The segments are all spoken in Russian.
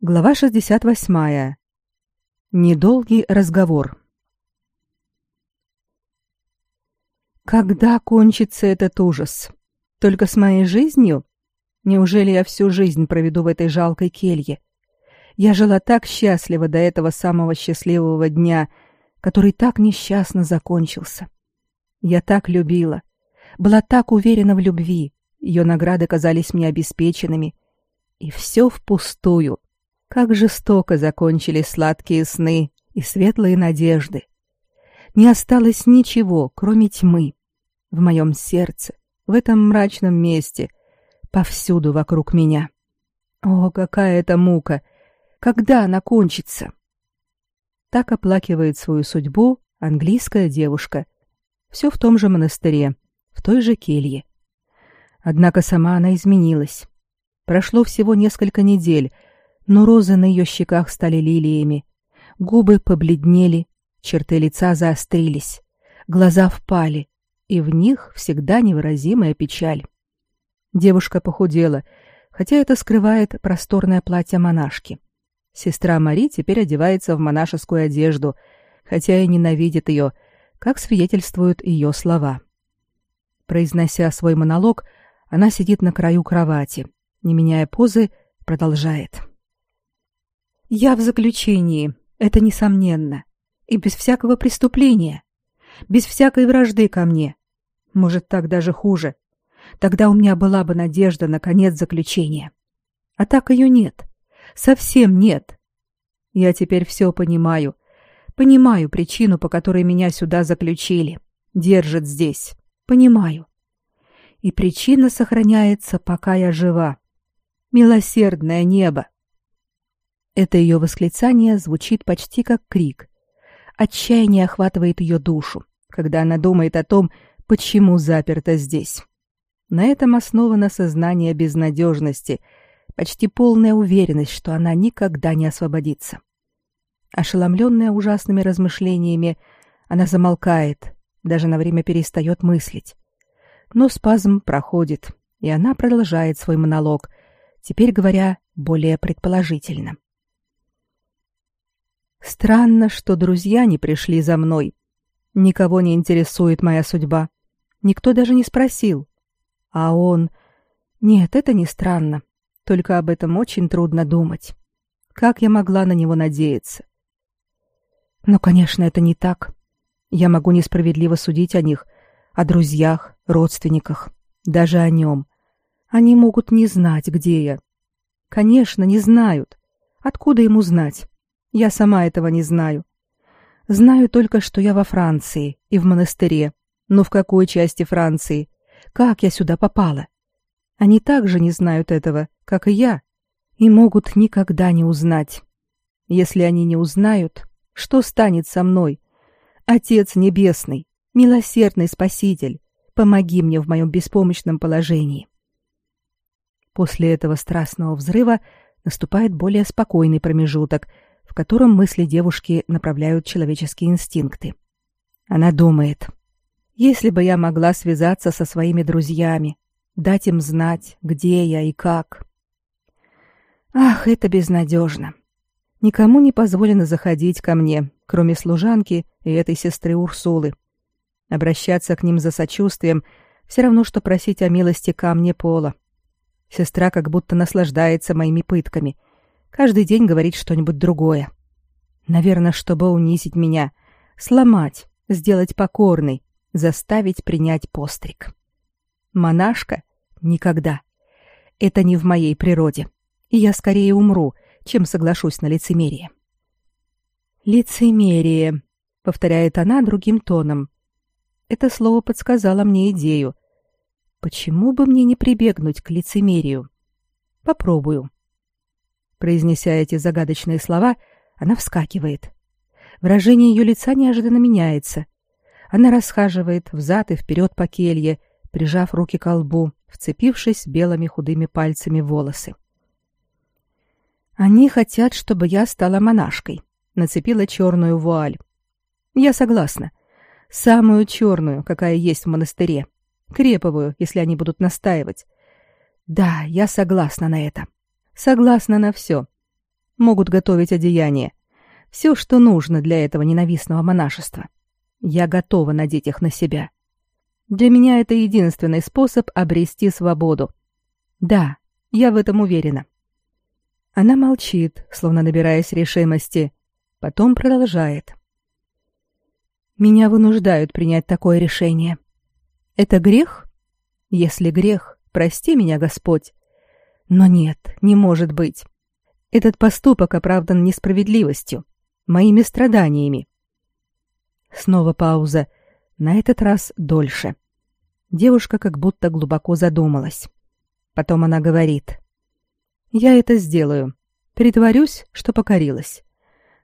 Глава 68. Недолгий разговор. Когда кончится этот ужас? Только с моей жизнью? Неужели я всю жизнь проведу в этой жалкой келье? Я жила так счастливо до этого самого счастливого дня, который так несчастно закончился. Я так любила, была так уверена в любви, ее награды казались мне обеспеченными, и все впустую — как жестоко закончились сладкие сны и светлые надежды. Не осталось ничего, кроме тьмы. В моем сердце, в этом мрачном месте, повсюду вокруг меня. О, какая это мука! Когда она кончится? Так оплакивает свою судьбу английская девушка. Все в том же монастыре, в той же келье. Однако сама она изменилась. Прошло всего несколько недель, но розы на ее щеках стали лилиями, губы побледнели, черты лица заострились, глаза впали, и в них всегда невыразимая печаль. Девушка похудела, хотя это скрывает просторное платье монашки. Сестра Мари теперь одевается в монашескую одежду, хотя и ненавидит ее, как свидетельствуют ее слова. Произнося свой монолог, она сидит на краю кровати, не меняя позы, продолжает. Я в заключении, это несомненно, и без всякого преступления, без всякой вражды ко мне. Может, так даже хуже. Тогда у меня была бы надежда на конец заключения. А так ее нет. Совсем нет. Я теперь все понимаю. Понимаю причину, по которой меня сюда заключили. Держат здесь. Понимаю. И причина сохраняется, пока я жива. Милосердное небо. Это ее восклицание звучит почти как крик. Отчаяние охватывает ее душу, когда она думает о том, почему заперта здесь. На этом основано сознание безнадежности, почти полная уверенность, что она никогда не освободится. Ошеломленная ужасными размышлениями, она замолкает, даже на время перестает мыслить. Но спазм проходит, и она продолжает свой монолог, теперь говоря более предположительно. Странно, что друзья не пришли за мной. Никого не интересует моя судьба. Никто даже не спросил. А он... Нет, это не странно. Только об этом очень трудно думать. Как я могла на него надеяться? Но, конечно, это не так. Я могу несправедливо судить о них, о друзьях, родственниках, даже о нем. Они могут не знать, где я. Конечно, не знают. Откуда ему знать? Я сама этого не знаю. Знаю только, что я во Франции и в монастыре. Но в какой части Франции? Как я сюда попала? Они также не знают этого, как и я, и могут никогда не узнать. Если они не узнают, что станет со мной? Отец Небесный, милосердный Спаситель, помоги мне в моем беспомощном положении. После этого страстного взрыва наступает более спокойный промежуток — в котором мысли девушки направляют человеческие инстинкты. Она думает, если бы я могла связаться со своими друзьями, дать им знать, где я и как. Ах, это безнадежно. Никому не позволено заходить ко мне, кроме служанки и этой сестры Урсулы. Обращаться к ним за сочувствием все равно, что просить о милости камне пола. Сестра как будто наслаждается моими пытками — Каждый день говорить что-нибудь другое. Наверное, чтобы унизить меня, сломать, сделать покорной, заставить принять постриг. Монашка? Никогда. Это не в моей природе. И я скорее умру, чем соглашусь на лицемерие. Лицемерие, повторяет она другим тоном. Это слово подсказало мне идею. Почему бы мне не прибегнуть к лицемерию? Попробую. Произнеся эти загадочные слова, она вскакивает. Выражение ее лица неожиданно меняется. Она расхаживает взад и вперед по келье, прижав руки к лбу, вцепившись белыми худыми пальцами в волосы. Они хотят, чтобы я стала монашкой, нацепила черную вуаль. Я согласна. Самую черную, какая есть в монастыре. Креповую, если они будут настаивать. Да, я согласна на это. Согласна на все. могут готовить одеяние. Все, что нужно для этого ненавистного монашества. Я готова надеть их на себя. Для меня это единственный способ обрести свободу. Да, я в этом уверена. Она молчит, словно набираясь решимости, потом продолжает. Меня вынуждают принять такое решение. Это грех? Если грех, прости меня, Господь. Но нет, не может быть. Этот поступок оправдан несправедливостью, моими страданиями. Снова пауза, на этот раз дольше. Девушка как будто глубоко задумалась. Потом она говорит. «Я это сделаю. Притворюсь, что покорилась.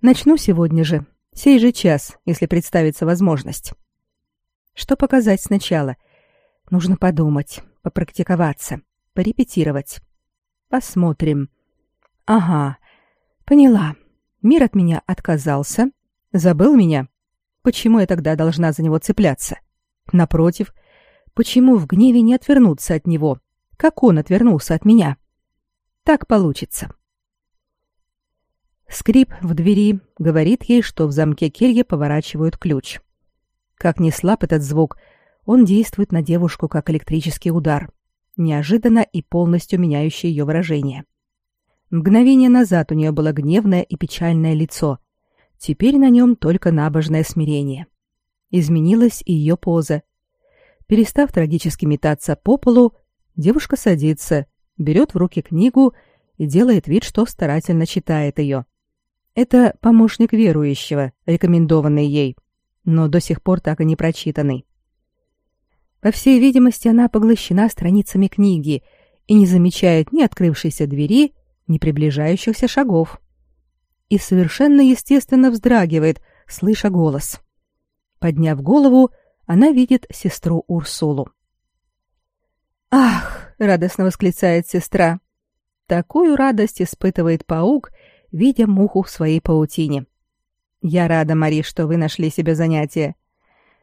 Начну сегодня же, Сей же час, если представится возможность. Что показать сначала? Нужно подумать, попрактиковаться, порепетировать. Посмотрим. Ага, поняла. Мир от меня отказался, забыл меня. Почему я тогда должна за него цепляться? Напротив, почему в гневе не отвернуться от него, как он отвернулся от меня? Так получится. Скрип в двери говорит ей, что в замке кельи поворачивают ключ. Как ни слаб этот звук, он действует на девушку как электрический удар, неожиданно и полностью меняющий ее выражение. Мгновение назад у нее было гневное и печальное лицо. Теперь на нем только набожное смирение. Изменилась и ее поза. Перестав трагически метаться по полу, девушка садится, берет в руки книгу и делает вид, что старательно читает ее. Это помощник верующего, рекомендованный ей, но до сих пор так и не прочитанный. По всей видимости, она поглощена страницами книги и не замечает ни открывшейся двери, ни приближающихся шагов. И совершенно естественно вздрагивает, слыша голос. Подняв голову, она видит сестру Урсулу. «Ах!» — радостно восклицает сестра. Такую радость испытывает паук, видя муху в своей паутине. «Я рада, Мари, что вы нашли себе занятие.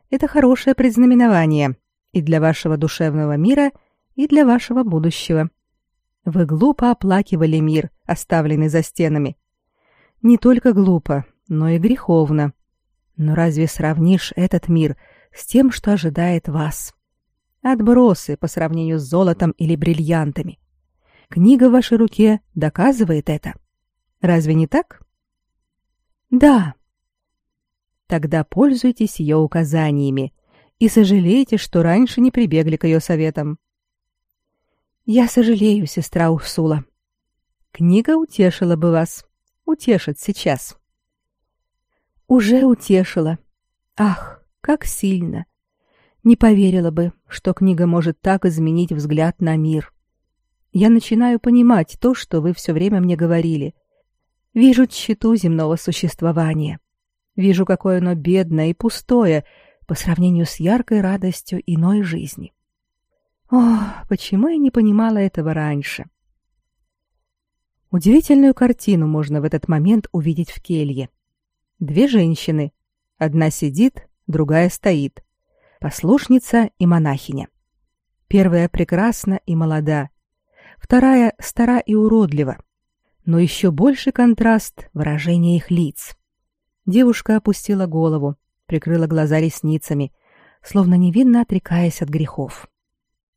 Это хорошее предзнаменование и для вашего душевного мира, и для вашего будущего. Вы глупо оплакивали мир, оставленный за стенами. Не только глупо, но и греховно. Но разве сравнишь этот мир с тем, что ожидает вас? Отбросы по сравнению с золотом или бриллиантами. Книга в вашей руке доказывает это. Разве не так? Да. Тогда пользуйтесь ее указаниями и сожалейте, что раньше не прибегли к ее советам. Я сожалею, сестра Урсула. Книга утешила бы вас. Утешит сейчас. Уже утешила. Ах, как сильно. Не поверила бы, что книга может так изменить взгляд на мир. Я начинаю понимать то, что вы все время мне говорили. Вижу тщету земного существования. Вижу, какое оно бедное и пустое по сравнению с яркой радостью иной жизни. О, почему я не понимала этого раньше? Удивительную картину можно в этот момент увидеть в келье. Две женщины. Одна сидит, другая стоит. Послушница и монахиня. Первая прекрасна и молода. Вторая стара и уродлива но еще больше контраст выражения их лиц. Девушка опустила голову, прикрыла глаза ресницами, словно невинно отрекаясь от грехов.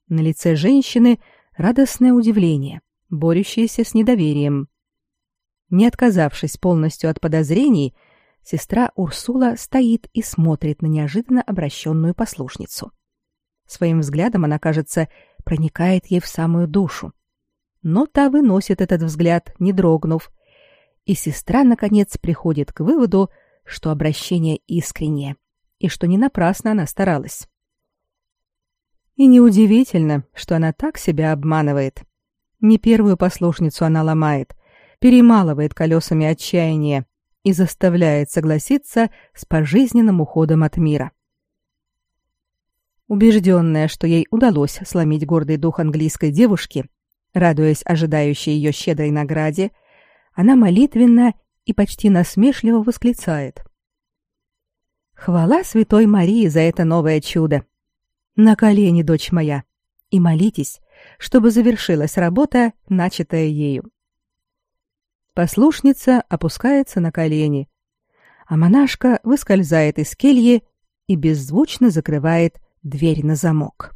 На лице женщины радостное удивление, борющееся с недоверием. Не отказавшись полностью от подозрений, сестра Урсула стоит и смотрит на неожиданно обращенную послушницу. Своим взглядом она, кажется, проникает ей в самую душу но та выносит этот взгляд, не дрогнув. И сестра, наконец, приходит к выводу, что обращение искреннее, и что не напрасно она старалась. И неудивительно, что она так себя обманывает. Не первую послушницу она ломает, перемалывает колесами отчаяния и заставляет согласиться с пожизненным уходом от мира. Убежденная, что ей удалось сломить гордый дух английской девушки, Радуясь ожидающей ее щедрой награде, она молитвенно и почти насмешливо восклицает. «Хвала Святой Марии за это новое чудо! На колени, дочь моя, и молитесь, чтобы завершилась работа, начатая ею». Послушница опускается на колени, а монашка выскользает из кельи и беззвучно закрывает дверь на замок.